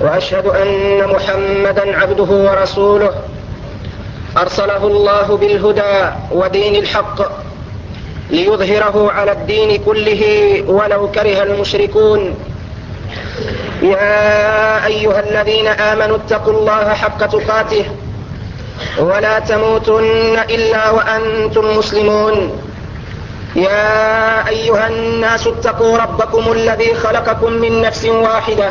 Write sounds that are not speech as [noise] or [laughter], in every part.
وأشهد أن محمدا عبده ورسوله. أرسله الله بالهدى ودين الحق ليظهره على الدين كله ولو كره المشركون. يا أيها الذين آمنوا اتقوا الله حق تقاته ولا تموتن إلا وأنتم مسلمون. يا أيها الناس اتقوا ربكم الذي خلقكم من نفس واحدة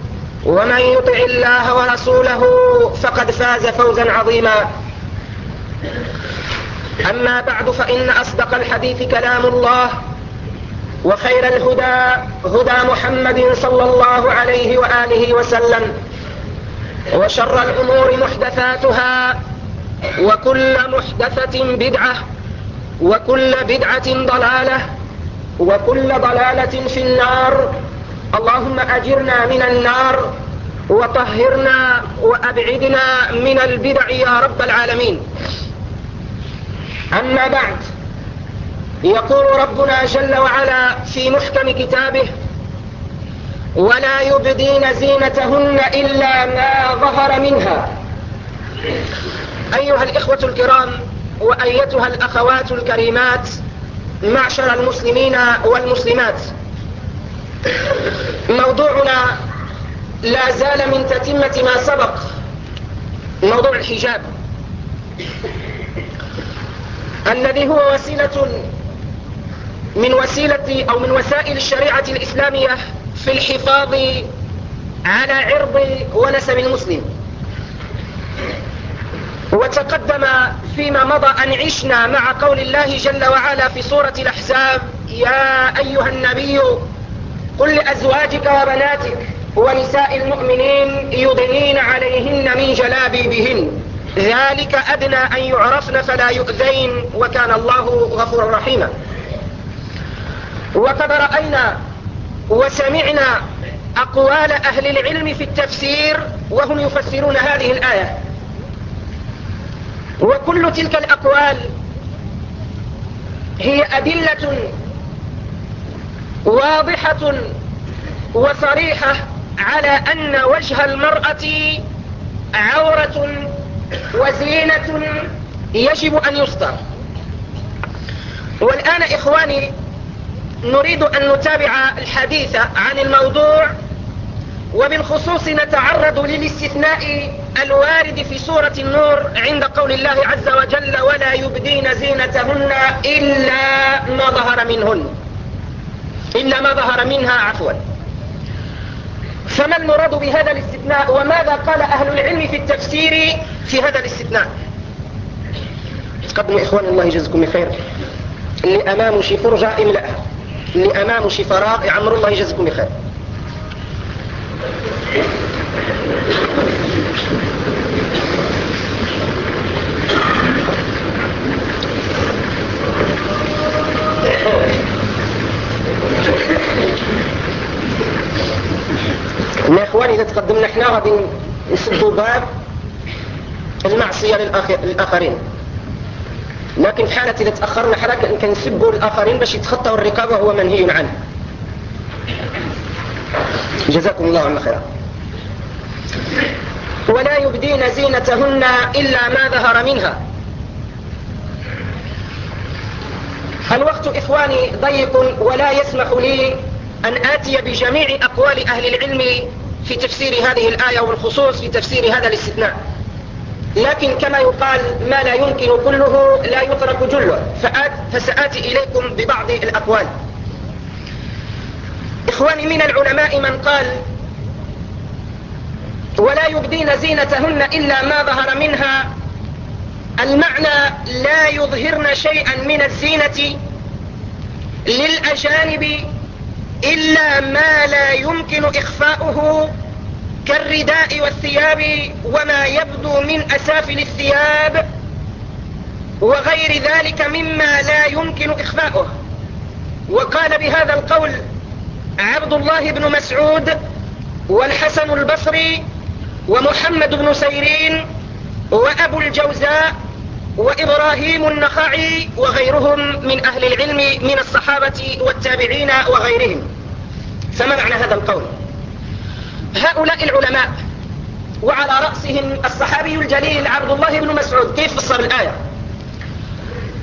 ومن يطع الله ورسوله فقد فاز فوزا عظيما. أما بعد فإن أصدق الحديث كلام الله وخير الهدى هدى محمد صلى الله عليه وآله وسلم وشر الأمور محدثاتها وكل محدثة بدعة وكل بدعة ضلالة وكل ضلالة في النار. اللهم أجرنا من النار وطهرنا وأبعدنا من البدع يا رب العالمين. أما بعد يقول ربنا جل وعلا في محكم كتابه ولا يبدين زينتهن إلا ما ظهر منها. أيها الإخوة الكرام وأيتها الأخوات الكريمات معشر المسلمين والمسلمات موضوعنا لا زال من تتمة ما سبق. موضوع الحجاب. الذي هو وسيلة من وسيلة أو من وسائل الشريعة الإسلامية في الحفاظ على عرض ونسب المسلم. وتقدم فيما مضى أن عشنا مع قول الله جل وعلا في سورة الأحزاب يا أيها النبي قل لأزواجك وبناتك ونساء المؤمنين يضنين عليهن من جلابيبهن. ذلك أدنى أن يعرفن فلا يؤذين وكان الله غفورا رحيما. وقد رأينا وسمعنا أقوال أهل العلم في التفسير وهم يفسرون هذه الآية. وكل تلك الأقوال هي أدلة واضحة وصريحة على أن وجه المرأة عورة وزينة يجب أن يستر والآن إخواني نريد أن نتابع الحديث عن الموضوع وبالخصوص نتعرض للاستثناء الوارد في سورة النور عند قول الله عز وجل ولا يبدين زينتهن إلا ما ظهر منهن. إلا ما ظهر منها عفوا. فما المراد بهذا الاستثناء؟ وماذا قال أهل العلم في التفسير في هذا الاستثناء؟ تقدموا إخوان الله يجزكم خير. اللي أمامه شي فرجة املأها اللي أمامه شي فراغ يعمر الله يجزكم خير. يا إخواني إذا تقدمنا إحنا غادي نسدوا باب المعصية للآخرين. لكن في حالة إذا تأخرنا حركة كنسبوا الآخرين باش يتخطوا الرقابة وهو منهي عنه. جزاكم الله عنا خيرا. ولا يبدين زينتهن إلا ما ظهر منها. الوقت إخواني ضيق ولا يسمح لي أن آتي بجميع أقوال أهل العلم في تفسير هذه الآية وبالخصوص في تفسير هذا الاستثناء. لكن كما يقال ما لا يمكن كله لا يترك جله. فسآتي إليكم ببعض الأقوال. إخواني من العلماء من قال ولا يبدين زينتهن إلا ما ظهر منها المعنى لا يظهرن شيئا من الزينة للأجانب إلا ما لا يمكن إخفاؤه كالرداء والثياب وما يبدو من أسافل الثياب وغير ذلك مما لا يمكن إخفاؤه. وقال بهذا القول عبد الله بن مسعود والحسن البصري ومحمد بن سيرين وأبو الجوزاء وإبراهيم النخعي وغيرهم من أهل العلم من الصحابة والتابعين وغيرهم. فما معنى هذا القول؟ هؤلاء العلماء وعلى رأسهم الصحابي الجليل عبد الله بن مسعود. كيف فسر الآية؟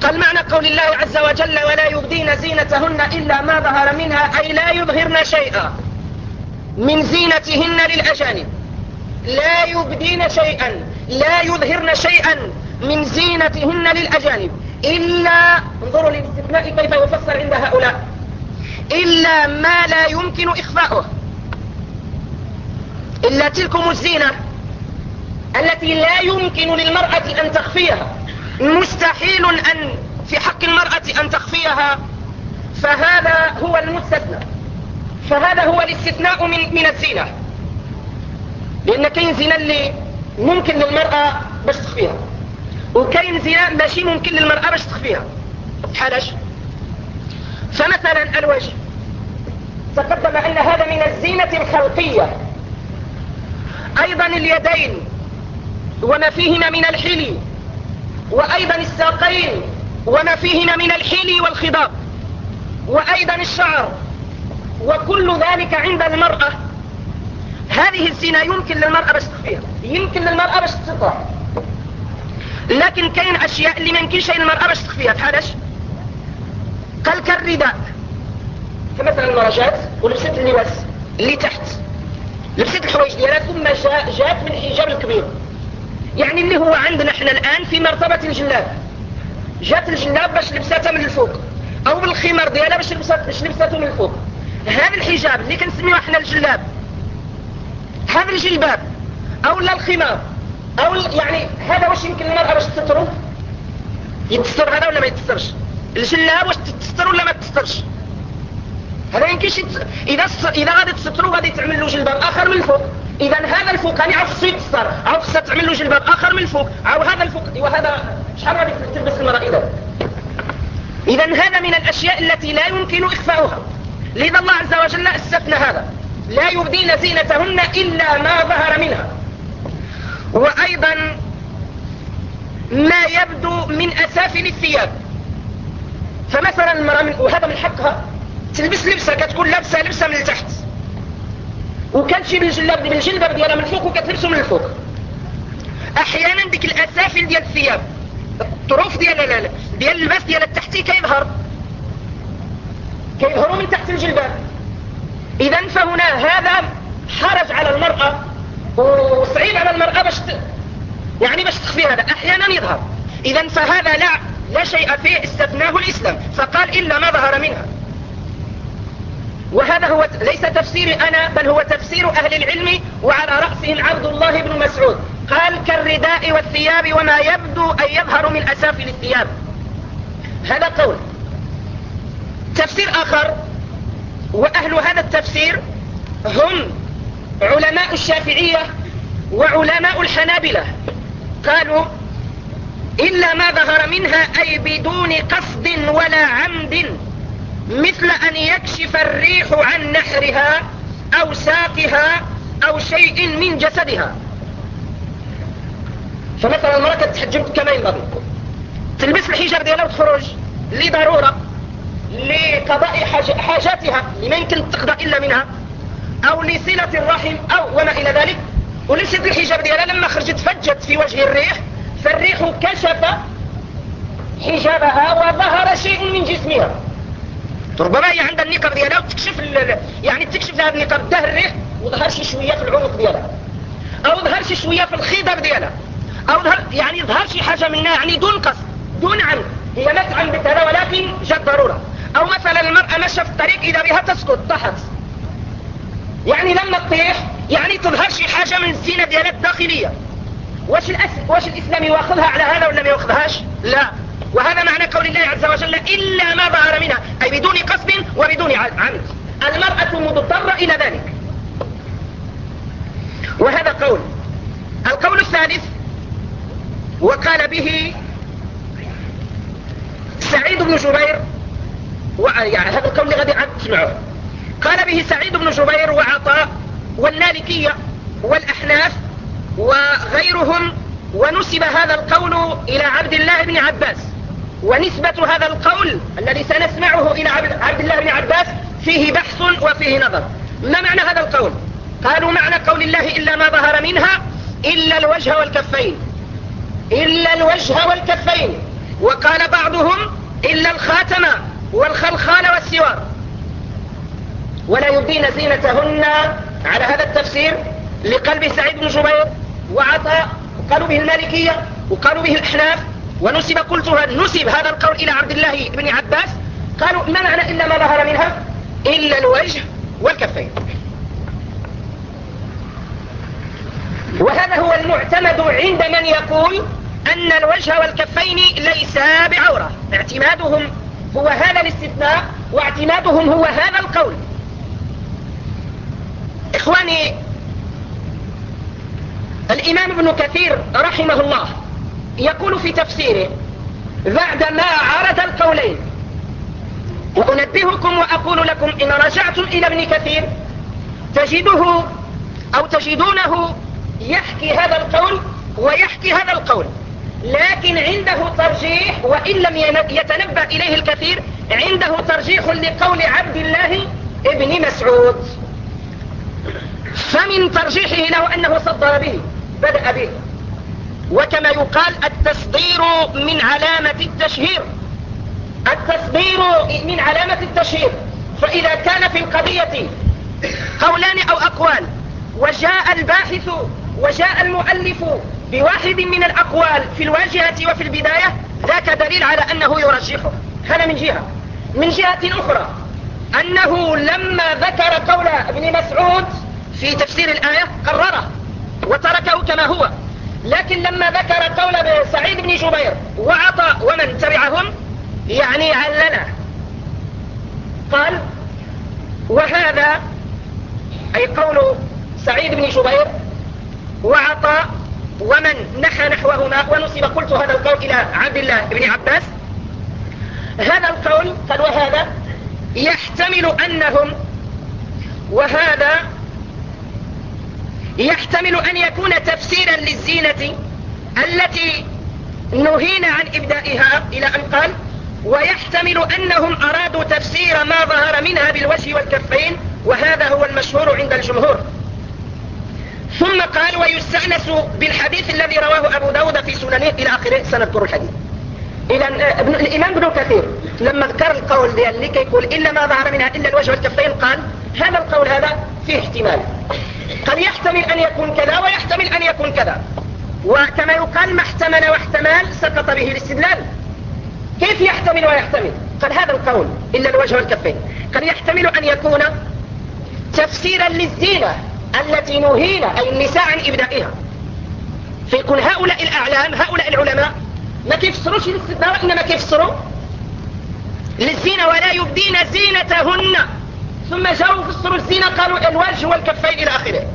قال معنى قول الله عز وجل ولا يبدين زينتهن إلا ما ظهر منها أي لا يظهرن شيئا من زينتهن للأجانب. لا يبدين شيئا لا يظهرن شيئا من زينتهن للأجانب. إلا انظروا للاستثناء كيف يفسر عند هؤلاء. إلا ما لا يمكن إخفاؤه. إلا تلكم الزينة التي لا يمكن للمرأة أن تخفيها. مستحيل أن في حق المرأة أن تخفيها. فهذا هو المستثنى. فهذا هو الاستثناء من, من الزينة. لأن كاين زينة اللي ممكن للمرأة باش تخفيها. وكاين زينة ماشي ممكن للمرأة باش تخفيها. حالش فمثلا الوجه. تقدم أن هذا من الزينة الخلقية. أيضا اليدين وما فيهما من الحلي وأيضا الساقين وما فيهما من الحلي والخضاب وأيضا الشعر. وكل ذلك عند المرأة. هذه الزنا يمكن للمرأة باش تخفيها. يمكن للمرأة باش تستطع لكن كاين أشياء اللي ما يمكنش للمرأة باش تخفيها. بحالاش قال كالرداء كمثلا المرأة ولبست اللباس اللي تحت. لبست الحوايج ديالها ثم جاءت من الحجاب الكبير. يعني اللي هو عندنا إحنا الآن في مرتبة الجلاب جات الجلاب باش لبساتها من الفوق. أو بالخمار ديالها باش لبسات باش من الفوق. هذا الحجاب اللي كنسميوه إحنا الجلاب. هذا الجلباب. أو لا الخمار. أو يعني هذا واش يمكن المرأة باش تسترو يتستر هذا ولا ما يتسترش؟ الجلاب واش تستر ولا ما تسترش؟ هذا يمكنش يت... إذا إذا غادي تسترو غادي تعمل له جلباب آخر من الفوق إذا هذا الفوقاني عاو خصو يتستر. عاو خصها تعمل له جلباب آخر من الفوق عاو هذا الفوق. وهذا شحال غادي تلبس المرأة إذا؟ إذا هذا من الأشياء التي لا يمكن إخفاؤها. لذا الله عز وجل استثنى هذا. لا يبدين زينتهن إلا ما ظهر منها. وأيضا ما يبدو من اسافل الثياب فمثلا المرأة من وهذا من حقها. تلبس لبسة كتكون لابسة لبسة من التحت. وكتجي بالجلاب بالجلباب ديالها من الفوق وكتلبسه من الفوق. أحيانا ديك الاسافل ديال الثياب. الطروف ديال ديال اللباس ديال التحتي كيظهر. كيظهروا من تحت الجلباب. اذا فهنا هذا حرج على المرأة وصعيب على المرأة باش. يعني باش تخفي هذا. أحيانا يظهر. اذا فهذا لا لا شيء فيه استثناه الإسلام. فقال إلا ما ظهر منها. وهذا هو ليس تفسيري أنا بل هو تفسير أهل العلم وعلى رأسهم عبد الله بن مسعود. قال كالرداء والثياب وما يبدو أن يظهر من أسافل الثياب. هذا قول. تفسير آخر. وأهل هذا التفسير هم علماء الشافعية وعلماء الحنابلة قالوا إلا ما ظهر منها أي بدون قصد ولا عمد مثل أن يكشف الريح عن نحرها أو ساقها أو شيء من جسدها. فمثلا المرأة تتحجب كما ينبغي. تلبس الحجاب ديالها وتخرج لضرورة لقضاء حاجاتها اللي ما يمكن تقضى إلا منها. أو لصلة الرحم أو وما إلى ذلك. ولبست الحجاب ديالها؟ لما خرجت فجت في وجه الريح فالريح كشف حجابها وظهر شيء من جسمها. ربما هي عندها النقاب ديالها وتكشف يعني تكشف هذا النقاب ده الريح وظهر شي شوية في العنق ديالها. أو ظهر شي شوية في الخضر ديالها. أو يعني يظهر شي حاجة منها يعني دون قصد دون عمد هي لا تعمد هذا ولكن جد ضرورة. أو مثلا المرأة ماشية في الطريق إذا بها تسقط طحت يعني لما تطيح يعني تظهر شي حاجة من الزينة ديالها الداخلية واش, الأس... واش الإسلام يواخذها على هذا ولا ما يواخذهاش؟ لا. وهذا معنى قول الله عز وجل إلا ما ظهر منها أي بدون قصد وبدون عمد. المرأة مضطرة إلى ذلك. وهذا قول. القول الثالث وقال به سعيد بن جبير يعني هذا القول اللي غادي تسمعوه قال به سعيد بن جبير وعطاء والمالكية والأحناف وغيرهم ونسب هذا القول إلى عبد الله بن عباس. ونسبة هذا القول الذي سنسمعه إلى عبد الله بن عباس فيه بحث وفيه نظر. ما معنى هذا القول؟ قالوا معنى قول الله إلا ما ظهر منها إلا الوجه والكفين. إلا الوجه والكفين. وقال بعضهم إلا الخاتم والخلخال والسوار. ولا يبدين زينتهن على هذا التفسير لقلب سعيد بن جبير وعطاء. قالوا به المالكية وقالوا به الأحناف. ونسب قلتها نسب هذا القول إلى عبد الله بن عباس. قالوا ما معنى إلا ما ظهر منها؟ إلا الوجه والكفين. وهذا هو المعتمد عند من يقول أن الوجه والكفين ليسا بعورة. اعتمادهم هو هذا الاستثناء واعتمادهم هو هذا القول. إخواني الإمام ابن كثير رحمه الله يقول في تفسيره بعدما عرض القولين وأنبهكم وأقول لكم إن رجعتم إلى ابن كثير تجده أو تجدونه يحكي هذا القول ويحكي هذا القول لكن عنده ترجيح وإن لم يتنبأ إليه الكثير عنده ترجيح لقول عبد الله ابن مسعود. فمن ترجيحه له أنه صدر به بدأ به. وكما يقال التصدير من علامة التشهير. التصدير من علامة التشهير. فإذا كان في القضية قولان أو أقوال وجاء الباحث وجاء المؤلف بواحد من الأقوال في الواجهة وفي البداية ذاك دليل على أنه يرجحه. هذا من جهة. من جهة أخرى أنه لما ذكر قول ابن مسعود في تفسير الآية قرره وتركه كما هو. لكن لما ذكر قول سعيد بن جبير وعطى ومن تبعهم يعني علنا قال وهذا أي قول سعيد بن جبير وعطى ومن نحى نحوهما. ونصب قلت هذا القول إلى عبد الله بن عباس. هذا القول قال وهذا يحتمل أنهم وهذا يحتمل أن يكون تفسيرا للزينة التي نهينا عن إبدائها إلى أن قال ويحتمل أنهم أرادوا تفسير ما ظهر منها بالوجه والكفين وهذا هو المشهور عند الجمهور. ثم قال ويستأنس بالحديث الذي رواه أبو داود في سننه إلى آخره. سنذكر الحديث. إذا الإمام ابن كثير لما ذكر القول ديال اللي كيقول إلا ما ظهر منها إلا الوجه والكفين قال هذا القول هذا فيه احتمال. قد يحتمل أن يكون كذا ويحتمل أن يكون كذا. وكما يقال ما احتمل واحتمال سقط به الاستدلال. كيف يحتمل ويحتمل؟ قال هذا القول إلا الوجه والكفين. قد يحتمل أن يكون تفسيرا للزينة التي نهينا أي النساء عن إبدائها فيكون هؤلاء الأعلام هؤلاء العلماء ما كيفسروش الاستدلال إنما كيفسروا؟ للزينة ولا يبدين زينتهن. ثم جاءوا فسروا الزينة قالوا الوجه والكفين إلى آخره.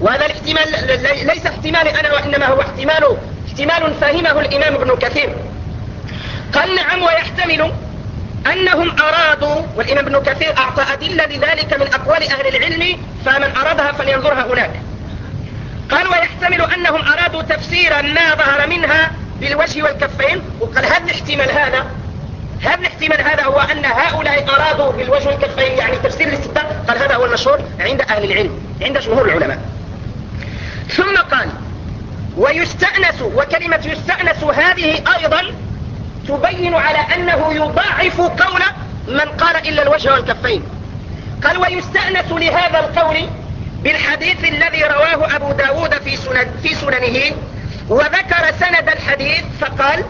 وهذا الاحتمال ليس احتمال أنا وإنما هو احتمال احتمال فهمه الإمام ابن كثير. قال نعم ويحتمل أنهم أرادوا والإمام ابن كثير أعطى أدلة لذلك من أقوال أهل العلم فمن أرادها فلينظرها هناك. قال ويحتمل أنهم أرادوا تفسيرا ما ظهر منها بالوجه والكفين وقال هذا الاحتمال هذا. هذا الاحتمال هذا هو أن هؤلاء أرادوا بالوجه والكفين يعني تفسير الاستثناء قال هذا هو المشهور عند أهل العلم عند جمهور العلماء. ثم قال ويستأنس وكلمة يستأنس هذه أيضا تبين على أنه يضاعف قول من قال إلا الوجه والكفين. قال ويستأنس لهذا القول بالحديث الذي رواه أبو داود في سننه وذكر سند الحديث فقال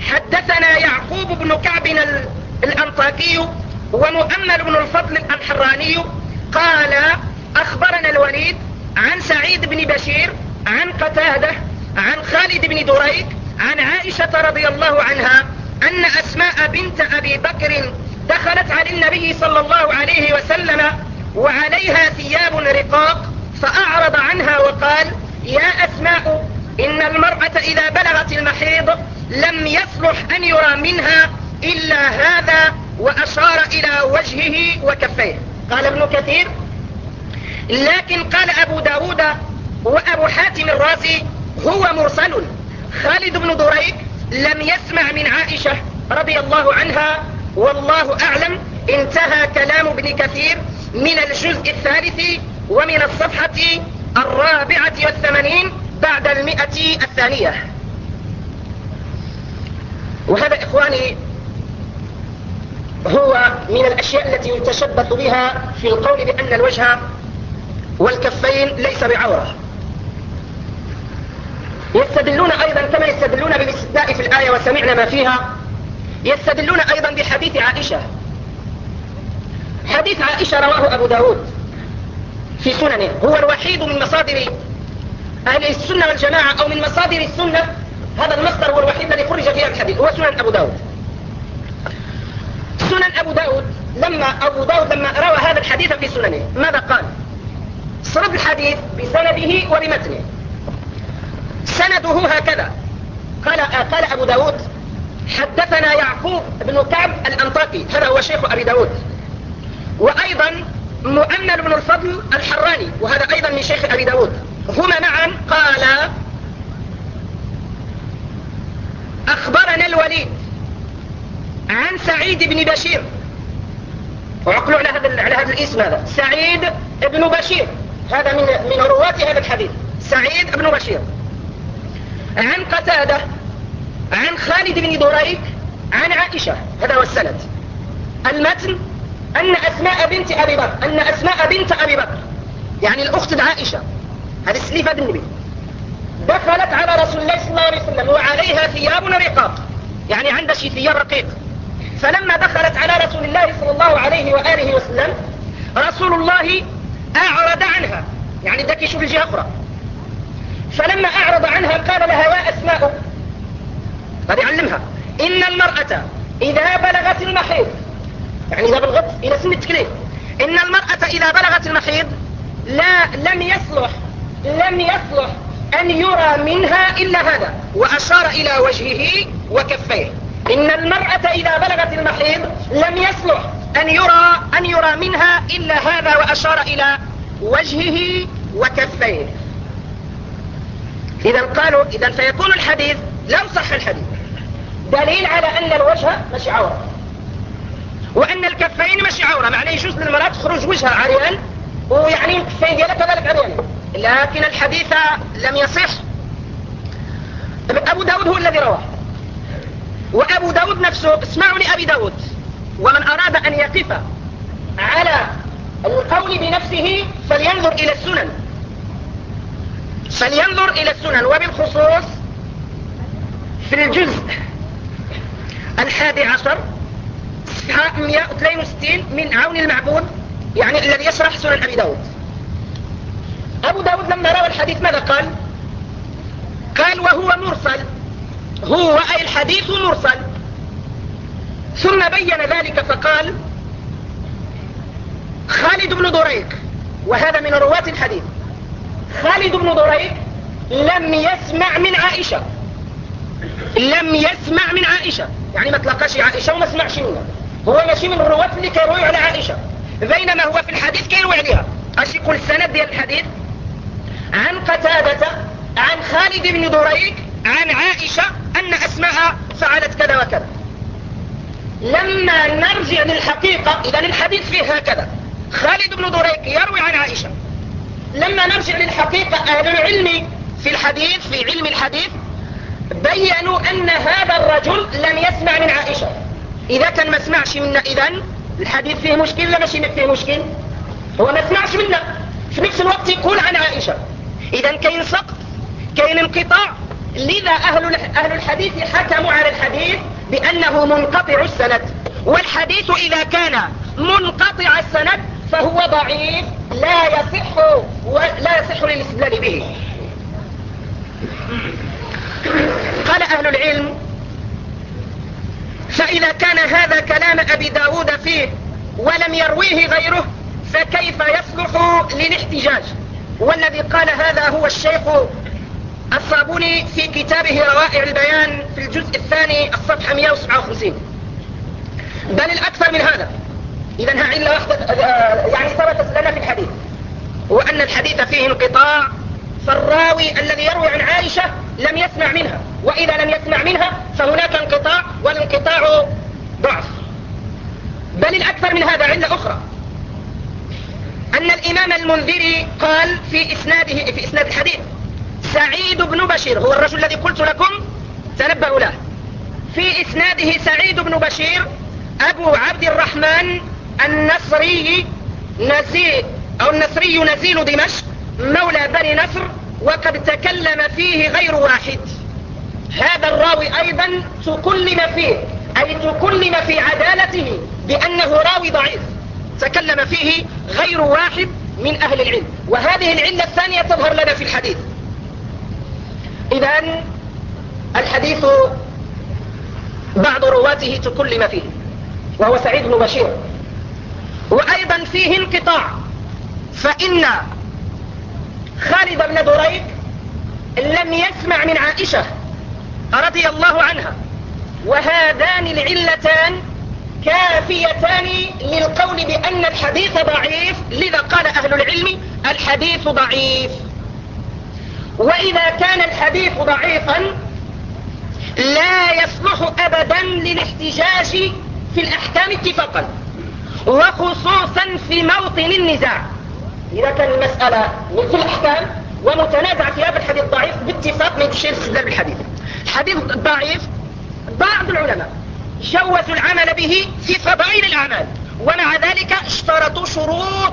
حدثنا يعقوب بن كعب الأنطاكي ومؤمل بن الفضل الحراني قال أخبرنا الوليد عن سعيد بن بشير عن قتادة عن خالد بن دريك عن عائشة رضي الله عنها أن أسماء بنت أبي بكر دخلت على النبي صلى الله عليه وسلم وعليها ثياب رقاق فأعرض عنها وقال يا أسماء إن المرأة إذا بلغت المحيض لم يصلح أن يرى منها إلا هذا وأشار إلى وجهه وكفيه. قال ابن كثير لكن قال أبو داود وأبو حاتم الرازي هو مرسل. خالد بن دريك لم يسمع من عائشة رضي الله عنها والله أعلم انتهى كلام ابن كثير من الجزء الثالث ومن الصفحة الرابعة والثمانين بعد المئة الثانية. وهذا إخواني هو من الأشياء التي يتشبث بها في القول بأن الوجه والكفين ليس بعورة. يستدلون أيضا كما يستدلون بالاستداء في الآية وسمعنا ما فيها يستدلون أيضا بحديث عائشة. حديث عائشة رواه أبو داود في سننه. هو الوحيد من مصادر أهل السنة والجماعة أو من مصادر السنة هذا المصدر هو الوحيد الذي خرج فيها الحديث هو سنن أبو داود. سنن أبو داود لما أبو داود لما روى هذا الحديث في سننه ماذا قال؟ صرف الحديث بسنده وبمتنه. سنده هكذا. قال قال أبو داود حدثنا يعقوب بن كعب الأنطاكي هذا هو شيخ أبي داود. وأيضا مؤمل بن الفضل الحراني وهذا أيضا من شيخ أبي داود. هما معا قال أخبرنا الوليد عن سعيد بن بشير. وعقلوا على هذا على هذا الاسم هذا. سعيد بن بشير. هذا من من رواة هذا الحديث. سعيد بن بشير. عن قتادة عن خالد بن دريك عن عائشة. هذا هو السند. المتن أن أسماء بنت أبي بكر أن أسماء بنت أبي بكر. يعني الأخت عائشة. هذه السليفة النبي. دخلت على رسول الله صلى الله عليه وسلم وعليها ثياب رقاق يعني عندها شي ثياب رقيق. فلما دخلت على رسول الله صلى الله عليه وآله وسلم رسول الله أعرض عنها. يعني ذاك يشوف الجهة أخرى. فلما أعرض عنها قال لها يا أسماء. قد يعلمها إن المرأة إذا بلغت المحيض. يعني إذا بلغت إلى سن التكليف. إن المرأة إذا بلغت المحيض لا لم يصلح لم يصلح أن يرى منها إلا هذا وأشار إلى وجهه وكفيه. إن المرأة إذا بلغت المحيض لم يصلح أن يرى, أن يرى منها إلا هذا وأشار إلى وجهه وكفيه. إذا قالوا إذا فيكون الحديث لو صح الحديث. دليل على أن الوجه مش عورة. وأن الكفين مش عورة. معنى يجوز للمرأة تخرج وجهها عريان ويعني الكفين ديالها كذلك عريان. لكن الحديث لم يصح. أبو داود هو الذي رواه وأبو داود نفسه اسمعوا لأبي داود. ومن أراد أن يقف على القول بنفسه فلينظر إلى السنن. فلينظر إلى السنن. وبالخصوص في الجزء الحادي عشر صفحة 162 من عون المعبود يعني الذي يشرح سنن أبي داود. أبو داود لما روى الحديث ماذا قال؟ قال وهو مرسل. هو أي الحديث مرسل. ثم بين ذلك فقال خالد بن دريك وهذا من رواة الحديث. خالد بن دريك لم يسمع من عائشة. لم يسمع من عائشة. يعني ما تلقاش عائشة وما سمعش منها. هو ماشي من الرواة اللي كيروي على عائشة. بينما هو في الحديث كيروي عليها. اش يقول السند ديال الحديث عن قتادة عن خالد بن دريك عن عائشة أن أسماء فعلت كذا وكذا. لما نرجع للحقيقة إذا الحديث فيه هكذا. خالد بن دريك يروي عن عائشة. لما نرجع للحقيقة أهل العلم في الحديث في علم الحديث بينوا أن هذا الرجل لم يسمع من عائشة. إذا كان ما سمعش منا إذا الحديث فيه مشكل لا ماشي فيه مشكل؟ هو ما سمعش منا. في نفس الوقت يقول عن عائشة. إذا كاين سقط كاين انقطاع لذا أهل, أهل الحديث حكموا على الحديث بأنه منقطع السند. والحديث إذا كان منقطع السند فهو ضعيف لا يصح ولا يصح للاستدلال به. قال أهل العلم فإذا كان هذا كلام أبي داود فيه ولم يرويه غيره فكيف يصلح للاحتجاج؟ والذي قال هذا هو الشيخ الصابوني في كتابه روائع البيان في الجزء الثاني الصفحة 157 بل الأكثر من هذا. إذا ها علة واحدة يعني ثبتت لنا في الحديث. وأن الحديث فيه انقطاع فالراوي الذي يروي عن عائشة لم يسمع منها. وإذا لم يسمع منها فهناك انقطاع والانقطاع ضعف. بل الأكثر من هذا علة أخرى. أن الإمام المنذري قال في إسناده في إسناد الحديث سعيد بن بشير هو الرجل الذي قلت لكم تنبأوا له. في إسناده سعيد بن بشير أبو عبد الرحمن النصري نزيل أو النصري نزيل دمشق مولى بني نصر وقد تكلم فيه غير واحد. هذا الراوي أيضا تكلم فيه أي تكلم في عدالته بأنه راوي ضعيف. تكلم فيه غير واحد من أهل العلم. وهذه العلة الثانية تظهر لنا في الحديث. إذا الحديث بعض رواته تكلم فيه وهو سعيد بن بشير. وأيضا فيه انقطاع. فإن خالد بن دريك لم يسمع من عائشة رضي الله عنها. وهذان العلتان كافيتان للقول بأن الحديث ضعيف. لذا قال أهل العلم الحديث ضعيف. وإذا كان الحديث ضعيفا لا يصلح أبدا للاحتجاج في الأحكام اتفاقا وخصوصا في موطن النزاع. إذا كان المسألة في الأحكام ومتنازع في هذا الحديث ضعيف باتفاق من الشيء الاستدلال بالحديث الحديث ضعيف بعض العلماء. جوزوا العمل به في فضائل الأعمال. ومع ذلك اشترطوا شروط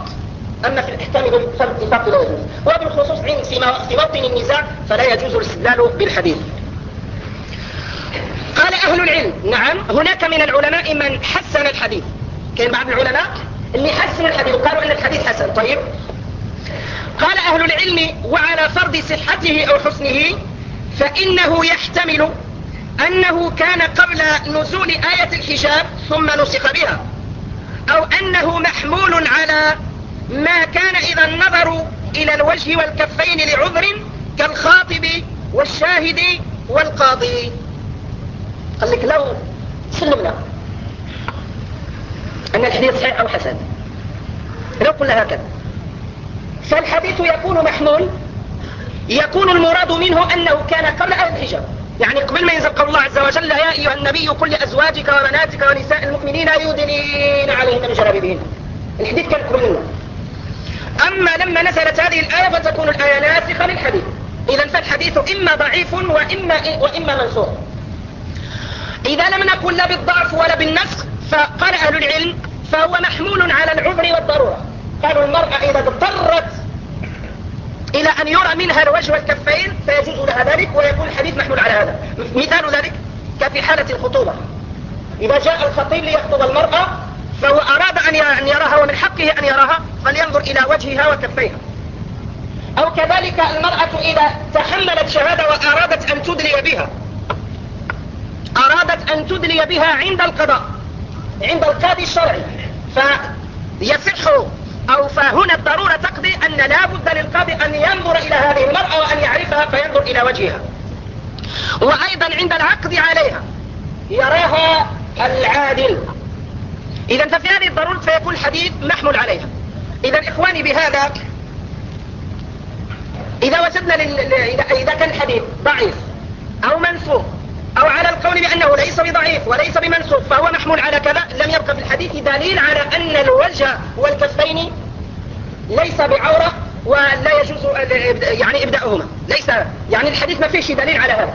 أما في الإحكام فالاتفاق لا يجوز وبالخصوص في موطن النزاع فلا يجوز الاستدلال بالحديث. قال أهل العلم نعم هناك من العلماء من حسن الحديث. كان بعض العلماء اللي حسنوا الحديث وقالوا أن الحديث حسن. طيب. قال أهل العلم وعلى فرض صحته أو حسنه فإنه يحتمل أنه كان قبل نزول آية الحجاب ثم نسخ بها. أو أنه محمول على ما كان إذا النظر إلى الوجه والكفين لعذر كالخاطب والشاهد والقاضي. قال لك لو سلمنا. أن الحديث صحيح أو حسن؟ لو قلنا هكذا. فالحديث يكون محمول يكون المراد منه أنه كان قبل آية الحجاب. يعني قبل ما ينزل قول الله عز وجل يا أيها النبي كل أزواجك وبناتك ونساء المؤمنين يدنين عليهن من جلابيبهن الحديث كان قبل منه. أما لما نزلت هذه الآية فتكون الآية ناسخة للحديث. إذا فالحديث إما ضعيف وإما, وإما منسوخ إذا لم نقل لا بالضعف ولا بالنسخ فقال أهل العلم فهو محمول على العذر والضرورة. قالوا المرأة إذا اضطرت إلى أن يرى منها الوجه والكفين فيجوز لها ذلك ويكون الحديث محمول على هذا. مثال ذلك كفي حالة الخطوبة. إذا جاء الخطيب ليخطب المرأة فهو أراد أن يراها ومن حقه أن يراها فلينظر إلى وجهها وكفيها. أو كذلك المرأة إذا تحملت شهادة وأرادت أن تدلي بها. أرادت أن تدلي بها عند القضاء عند القاضي الشرعي. فيصح أو فهنا الضرورة تقضي أن لا بد للقاضي أن ينظر إلى هذه المرأة وأن يعرفها فينظر إلى وجهها. وأيضا عند العقد عليها. يراها العادل. إذا ففي هذه الضرورة فيكون الحديث محمول عليها. إذا إخواني بهذا إذا وجدنا لل... إذا كان الحديث ضعيف أو منسوخ أو على القول بأنه ليس بضعيف وليس بمنسوخ فهو محمول على كذا لم يبقى في الحديث دليل على أن الوجه والكفين ليس بعورة ولا يجوز يعني إبداؤهما. ليس يعني الحديث ما فيش دليل على هذا.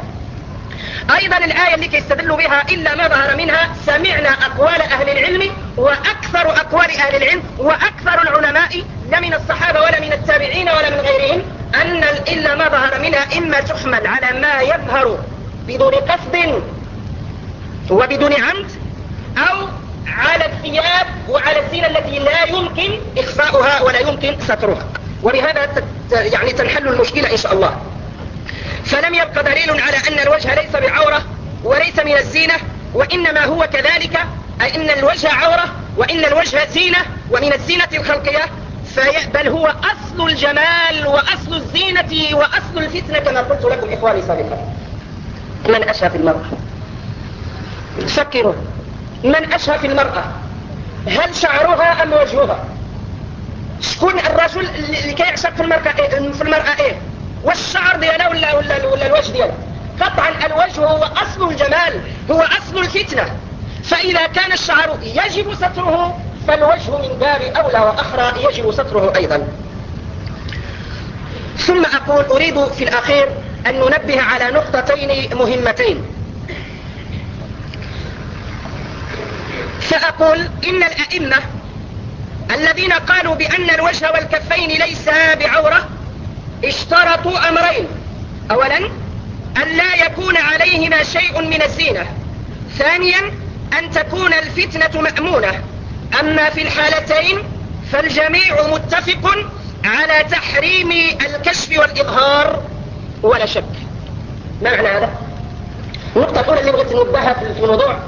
أيضا الآية اللي يستدل بها إلا ما ظهر منها سمعنا أقوال أهل العلم وأكثر أقوال أهل العلم وأكثر العلماء لا من الصحابة ولا من التابعين ولا من غيرهم أن إلا ما ظهر منها إما تحمل على ما يظهر بدون قصد وبدون عمد أو على الثياب وعلى الزينة التي لا يمكن إخفاؤها ولا يمكن سترها. وبهذا يعني تنحل المشكلة إن شاء الله. فلم يبق دليل على أن الوجه ليس بعورة وليس من الزينة وإنما هو كذلك أي أن الوجه عورة وإن الوجه زينة ومن الزينة الخلقية بل هو أصل الجمال وأصل الزينة وأصل الفتنة كما قلت لكم إخواني سابقا. من أشهى في المرأة؟ فكروا. من أشهى في المرأة؟ هل شعرها أم وجهها؟ شكون الرجل اللي كيعشق في المرأة إيه؟ في المرأة إيه؟ والشعر ديالها ولا, ولا, ولا الوجه ديالها؟ قطعا الوجه هو أصل الجمال هو أصل الفتنة. فإذا كان الشعر يجب ستره فالوجه من باب أولى وأخرى يجب ستره أيضا. ثم أقول أريد في الأخير أن ننبه على نقطتين مهمتين. فأقول إن الأئمة الذين قالوا بأن الوجه والكفين ليس بعورة اشترطوا أمرين. أولا أن لا يكون عليهما شيء من الزينة. ثانيا أن تكون الفتنة مأمونة. أما في الحالتين فالجميع متفق على تحريم الكشف والإظهار ولا شك. ما معنى هذا؟ النقطة الأولى اللي بغيت نوضحها في الموضوع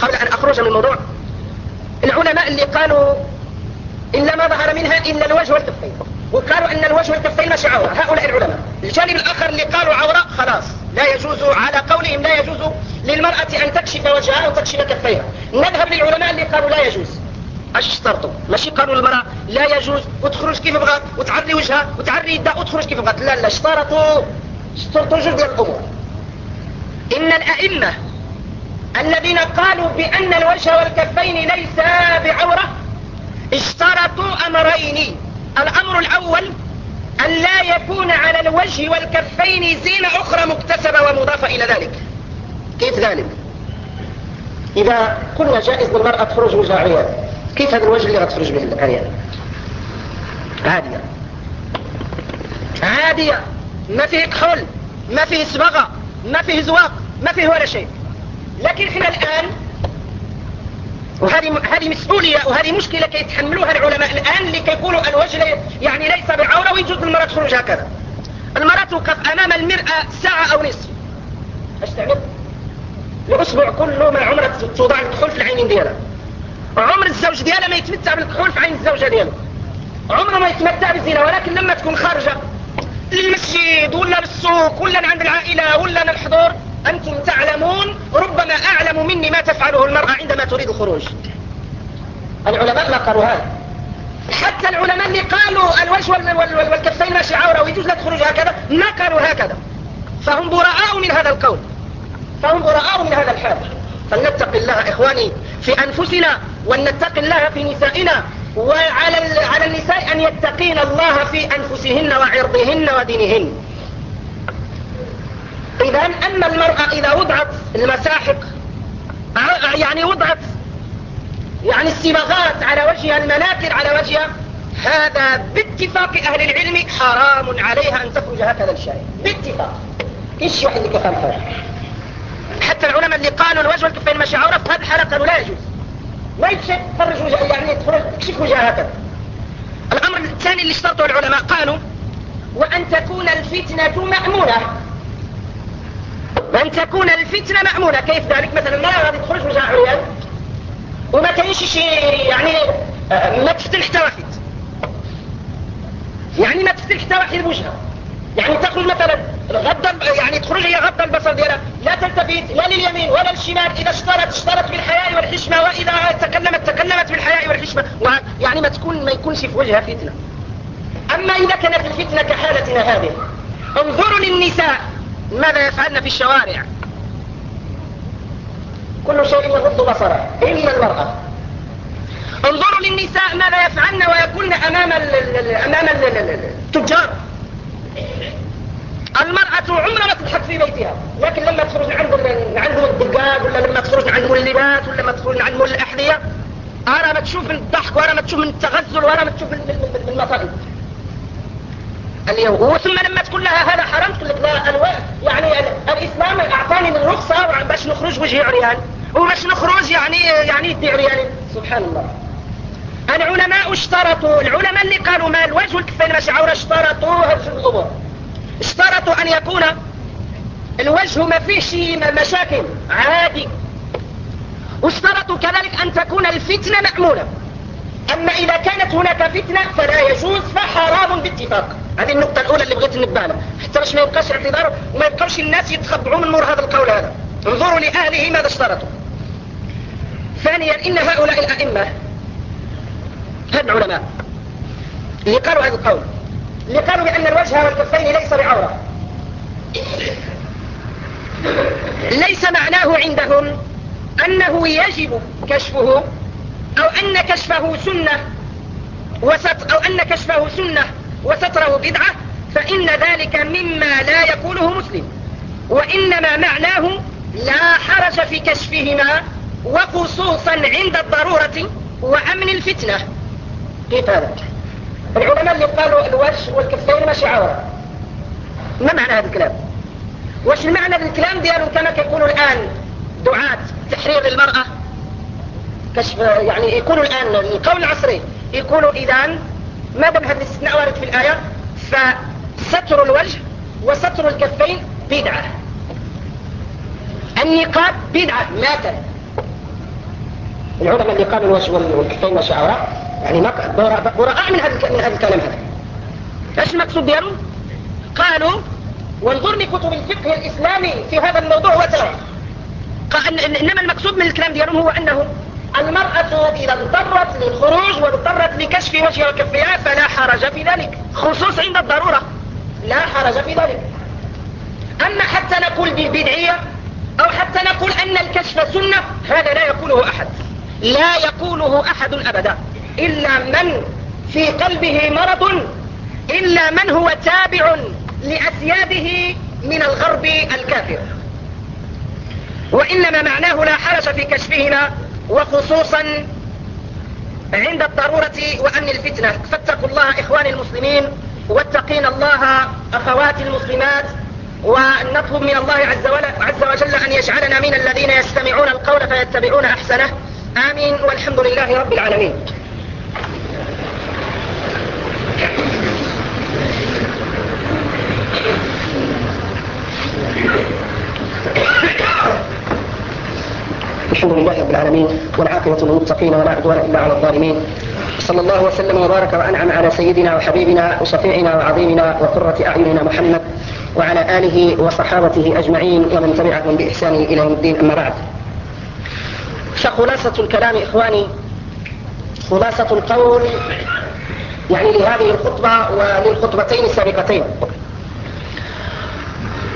قبل أن أخرج من الموضوع العلماء اللي قالوا إلا ما ظهر منها إلا الوجه والكفين. وقالوا أن الوجه والكفين ماشي عورة هؤلاء العلماء. الجانب الآخر اللي قالوا عورة خلاص. لا يجوز على قولهم لا يجوز للمرأة أن تكشف وجهها أو تكشف كفيها. نذهب للعلماء اللي قالوا لا يجوز. اش اشترطوا ماشي قالوا للمرأة لا يجوز. وتخرج كيف بغات وتعري وجهها وتعري يدها وتخرج كيف بغات لا لا اشترطوا اشترطوا جزء ديال الأمور. إن الأئمة الذين قالوا بأن الوجه والكفين ليس بعورة اشترطوا أمرين. الأمر الأول أن لا يكون على الوجه والكفين زينة أخرى مكتسبة ومضافة إلى ذلك. كيف ذلك؟ إذا قلنا جائز للمرأة تخرج وجه عريان كيف هذا الوجه اللي غتخرج به العريان عادية عادية ما فيه كحول ما فيه صبغة ما فيه زواق ما فيه ولا شيء. لكن إحنا الآن وهذه هذه مسؤولية وهذه مشكلة كيتحملوها العلماء الآن لكي يقولوا الوجه يعني ليس بعورة ويجوز للمرأة تخرج هكذا. المرأة توقف أمام المرأة ساعة أو نصف. أيش تعمل؟ الأسبوع كله ما عمرها توضع الكحول في العينين ديالها. عمر الزوج ديالها ما يتمتع بالكحول في عين الزوجة ديالها عمره ما يتمتع بالزنا ولكن لما تكون خارجة للمسجد ولا للسوق ولا عند العائلة ولا للحضور أنتم تعلمون ربما أعلم مني ما تفعله المرأة عندما تريد الخروج العلماء ما قالوا هذا. حتى العلماء اللي قالوا الوجه والكفين ماشي عورة ويجوز لا تخرج هكذا ما قالوا هكذا. فهم براء من هذا القول. فهم براء من هذا الحال. فلنتق الله إخواني في أنفسنا ولنتق الله في نسائنا وعلى على النساء أن يتقين الله في أنفسهن وعرضهن ودينهن. إذا أما المرأة إذا وضعت المساحق يعني وضعت يعني الصبغات على وجهها المناكر على وجهها هذا باتفاق أهل العلم حرام عليها أن تخرج هكذا الشارع باتفاق. إيش واحد اللي حتى العلماء اللي قالوا الوجه والكفين ماشي عورة في هذه الحالة قالوا لا يجوز. ما يتشك تخرج يعني تخرج تكشف وجهها هكذا. الأمر الثاني اللي اشترطه العلماء قالوا وأن تكون الفتنة مأمونة. وأن تكون الفتنة مأمونة كيف ذلك؟ مثلا ما غادي تخرج وجه عريان وما كاينش شي يعني آه، ما تفتن حتى واحد. يعني ما تفتن حتى واحد بوجهها يعني تخرج مثلا غض يعني تخرج هي غض البصر ديالها. لا تلتفت لا لليمين ولا للشمال. إذا اشترت اشترت بالحياء والحشمة وإذا تكلمت تكلمت بالحياء والحشمة. يعني ما تكون ما يكونش في وجهها فتنة. أما إذا كانت الفتنة كحالتنا هذه انظروا للنساء. ماذا يفعلن في الشوارع؟ كل شيء يغض بصره. إلا المرأة. انظروا للنساء ماذا يفعلن ويكون أمام أمام التجار. المرأة عمرها ما تضحك في بيتها. لكن لما تخرج عند عندهم الدقاق ولا لما تخرج عندهم اللباس ولا لما تخرج عندهم الأحذية أرى ما تشوف من الضحك وأرى ما تشوف من التغزل وأرى ما تشوف من المصائب اليوم ثم لما تقول لها هذا حرام تقول لك لا ألو... يعني الإسلام أعطاني الرخصه باش نخرج وجهي عريان. وباش نخرج يعني يعني يدي عريان. سبحان الله. العلماء اشترطوا العلماء اللي قالوا ما الوجه والكفين ماشي عوره اشترطوا هذه الأمور. اشترطوا أن يكون الوجه ما فيهش مشاكل عادي. واشترطوا كذلك أن تكون الفتنة مأمونة. أما إذا كانت هناك فتنة فلا يجوز فحرام باتفاق. هذه النقطة الأولى اللي بغيت نبه لها. حتى باش ما يبقاش اعتذار وما يبقاش الناس يتخبعوا من نور هذا القول هذا. انظروا لأهله ماذا اشترطوا. ثانيا إن هؤلاء الأئمة هاد العلماء اللي قالوا هذا القول اللي قالوا بأن الوجه والكفين ليس بعورة. ليس معناه عندهم أنه يجب كشفه أو أن كشفه سنة وستر أو أن كشفه سنة وستره بدعة فإن ذلك مما لا يقوله مسلم. وإنما معناه لا حرج في كشفهما وخصوصا عند الضرورة وأمن الفتنة. كيف هذا؟ العلماء اللي قالوا الوجه والكفين ماشي عورة. ما معنى هذا الكلام؟ واش المعنى الكلام ديالو كما كيقولوا الآن دعاة تحرير المرأة. كشف يعني يقولوا الآن القول العصري يقولوا إذا ما دام هذا الاستثناء وارد في الآية فستر الوجه وستر الكفين بدعة. النقاب بدعة ماتت العلماء قالوا الوجه والكفين وشعراء يعني براء من هذا من هذا الكلام هذا. إيش المقصود ديالهم قالوا وانظرني كتب الفقه الإسلامي في هذا الموضوع وترى. إنما المقصود من الكلام ديالهم هو أنه المرأة إذا اضطرت للخروج واضطرت لكشف وجهها وكفها فلا حرج في ذلك خصوص عند الضرورة. لا حرج في ذلك. أما حتى نقول بالبدعية أو حتى نقول أن الكشف سنة هذا لا يقوله أحد. لا يقوله أحد أبدا. إلا من في قلبه مرض إلا من هو تابع لأسياده من الغرب الكافر. وإنما معناه لا حرج في كشفهما وخصوصا عند الضرورة وأمن الفتنة. فاتقوا الله إخواني المسلمين واتقين الله أخواتي المسلمات ونطلب من الله عز, وجل أن يجعلنا من الذين يستمعون القول فيتبعون أحسنه. آمين والحمد لله رب العالمين. [coughs] الحمد لله رب العالمين والعاقبة للمتقين ولا عدوان إلا على الظالمين. صلى الله وسلم وبارك وأنعم على سيدنا وحبيبنا وشفيعنا وعظيمنا وقرة أعيننا محمد وعلى آله وصحابته أجمعين ومن تبعهم بإحسان إلى يوم الدين. أما بعد فخلاصة الكلام إخواني خلاصة القول يعني لهذه الخطبة وللخطبتين السابقتين.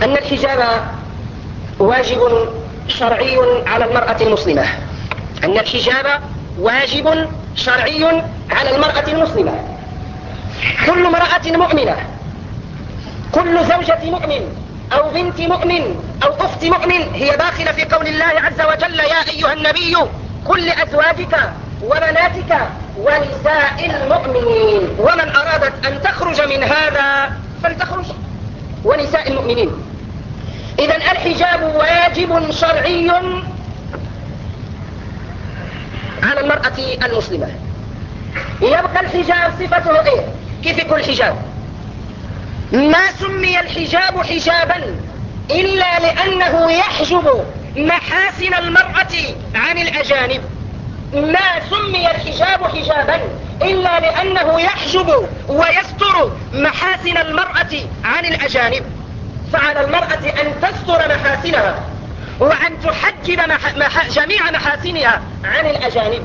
أن الحجاب واجب شرعي على المرأة المسلمة. أن الحجاب واجب شرعي على المرأة المسلمة. كل امرأة مؤمنة كل زوجة مؤمن أو بنت مؤمن أو أخت مؤمن هي داخلة في قول الله عز وجل يا أيها النبي كل أزواجك وبناتك ونساء المؤمنين. ومن أرادت أن تخرج من هذا فلتخرج. ونساء المؤمنين. إذا الحجاب واجب شرعي على المرأة المسلمة. يبقى الحجاب صفته إيه؟ كيف يكون الحجاب؟ ما سمي الحجاب حجابا إلا لأنه يحجب محاسن المرأة عن الأجانب. ما سمي الحجاب حجابا إلا لأنه يحجب ويستر محاسن المرأة عن الأجانب. فعلى المرأة أن تستر محاسنها وأن تحجب مح... مح... جميع محاسنها عن الأجانب.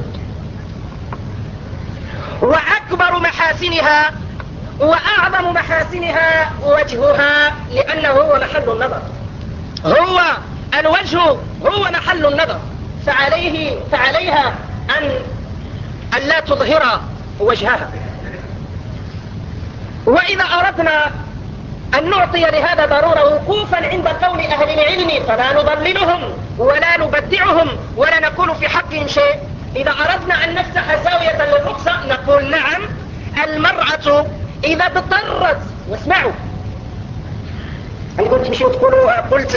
وأكبر محاسنها وأعظم محاسنها وجهها لأنه هو محل النظر. هو الوجه هو محل النظر. فعليه فعليها أن, أن لا تظهر وجهها. وإذا أردنا أن نعطي لهذا ضرورة وقوفا عند قول أهل العلم فلا نضللهم ولا نبدعهم ولا نقول في حقهم شيء. إذا أردنا أن نفتح زاوية للرخصة نقول نعم المرأة إذا اضطرت واسمعوا. أنا قلت تمشيوا تقولوا قلت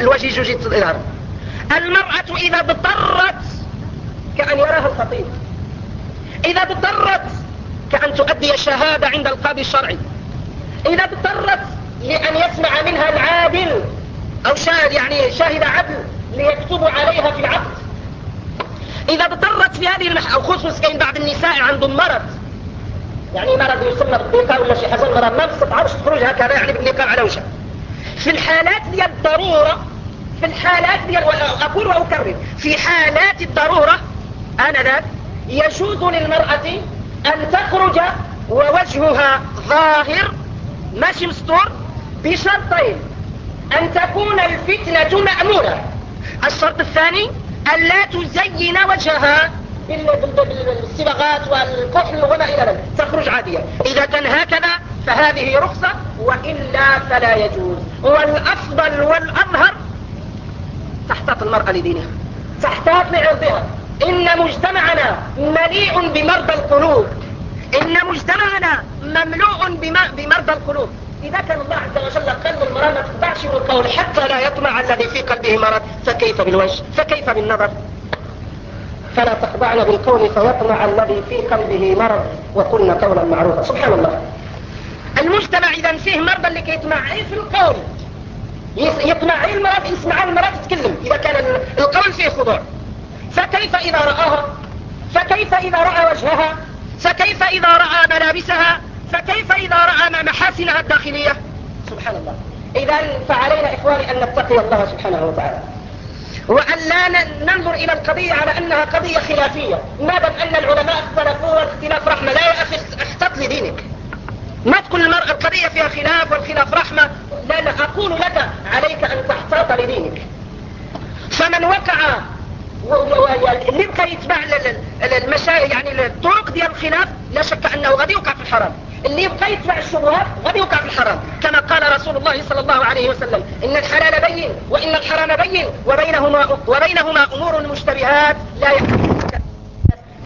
الوجيج جيت تظهر المرأة إذا اضطرت كأن يراها الخطيب. إذا اضطرت كأن تؤدي الشهادة عند القاضي الشرعي. إذا اضطرت لأن يسمع منها العادل أو شاهد يعني شاهد عدل ليكتب عليها في العقد. إذا اضطرت في هذه المح... خصوص كاين بعض النساء عندهم مرض. يعني مرض يسمى بالضيقة ولا شي حاجة مرض ما تستطعمش تخرج هكذا يعني بالنقاب على وجهها في الحالات ديال الضرورة في الحالات ديال أقول وأكرر في حالات الضرورة آنذاك يجوز للمرأة أن تخرج ووجهها ظاهر ماشي مستور بشرطين. أن تكون الفتنة مأمونة الشرط الثاني أن لا تزين وجهها بالصبغات والكحل وما إلى ذلك. تخرج عادية. إذا كان هكذا فهذه رخصة وإلا فلا يجوز. والأفضل والأظهر تحتاط المرأة لدينها. تحتاط لعرضها. إن مجتمعنا مليء بمرضى القلوب. إن مجتمعنا مملوء بمرضى القلوب. إذا كان الله عز وجل قال للمرأة ما تخضعش بالقول حتى لا يطمع الذي في قلبه مرض. فكيف بالوجه؟ فكيف بالنظر؟ فلا تخضعن بالقول فيطمع الذي في قلبه مرض. وقلنا قولا معروفا. سبحان الله. المجتمع إذا فيه مرضى اللي كيطمع في القول؟ يطمع. المرأة يسمع المرأة تتكلم إذا كان القول فيه خضوع. فكيف إذا رآها فكيف إذا رأى وجهها؟ فكيف إذا رأى ملابسها؟ فكيف إذا رأى محاسنها الداخلية؟ سبحان الله. إذا فعلينا إخواني أن نتقي الله سبحانه وتعالى. وأن لا ننظر إلى القضية على أنها قضية خلافية. ما دام أن العلماء اختلفوا والاختلاف رحمة؟ لا يا أخي احتط لدينك. ما تكون المرأة القضية فيها خلاف والخلاف رحمة؟ لا لا أقول لك عليك أن تحتاط لدينك. فمن وقع اللي يبقى يتبع المشايخ يعني الطرق ديال الخلاف لا شك أنه غادي يوقع في الحرام. اللي يبقى يتبع الشبهات غادي يوقع في الحرام. كما قال رسول الله صلى الله عليه وسلم إن الحلال بين وإن الحرام بين وبينهما, وبينهما أمور مشتبهات لا يحكم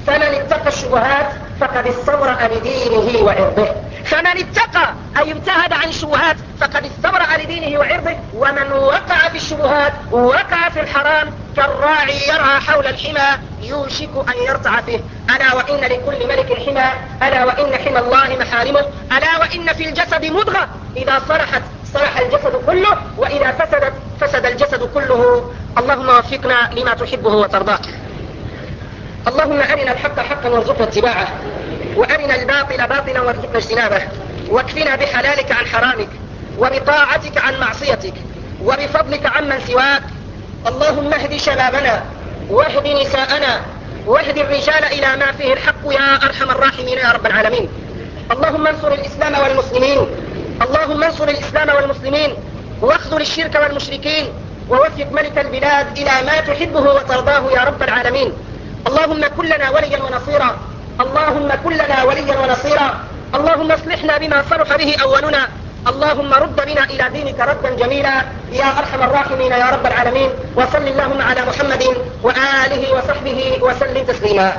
فمن اتقى الشبهات فقد استبرأ لدينه وعرضه. فمن اتقى أي ابتهد عن الشبهات فقد استبرأ لدينه وعرضه. ومن وقع في الشبهات وقع في الحرام كالراعي يرعى حول الحمى يوشك أن يرتع فيه. ألا وإن لكل ملك حمى ألا وإن حمى الله محارمه ألا وإن في الجسد مضغة. إذا صلحت صلح الجسد كله وإذا فسدت فسد الجسد كله. اللهم وفقنا لما تحبه وترضاه. اللهم أرنا الحق حقا وارزقنا اتباعه وأرنا الباطل باطلا وارزقنا اجتنابه. واكفنا بحلالك عن حرامك وبطاعتك عن معصيتك وبفضلك عمن سواك. اللهم اهد شبابنا واهد نساءنا واهد الرجال إلى ما فيه الحق يا أرحم الراحمين يا رب العالمين. اللهم انصر الإسلام والمسلمين اللهم انصر الإسلام والمسلمين واخذل الشرك والمشركين ووفق ملك البلاد إلى ما تحبه وترضاه يا رب العالمين. اللهم كن لنا وليا ونصيرا. اللهم كن لنا وليا ونصيرا. اللهم اصلحنا بما صلح به أولنا. اللهم رد بنا إلى دينك ردا جميلا. يا أرحم الراحمين يا رب العالمين. وصل اللهم على محمد وآله وصحبه وسلم تسليما.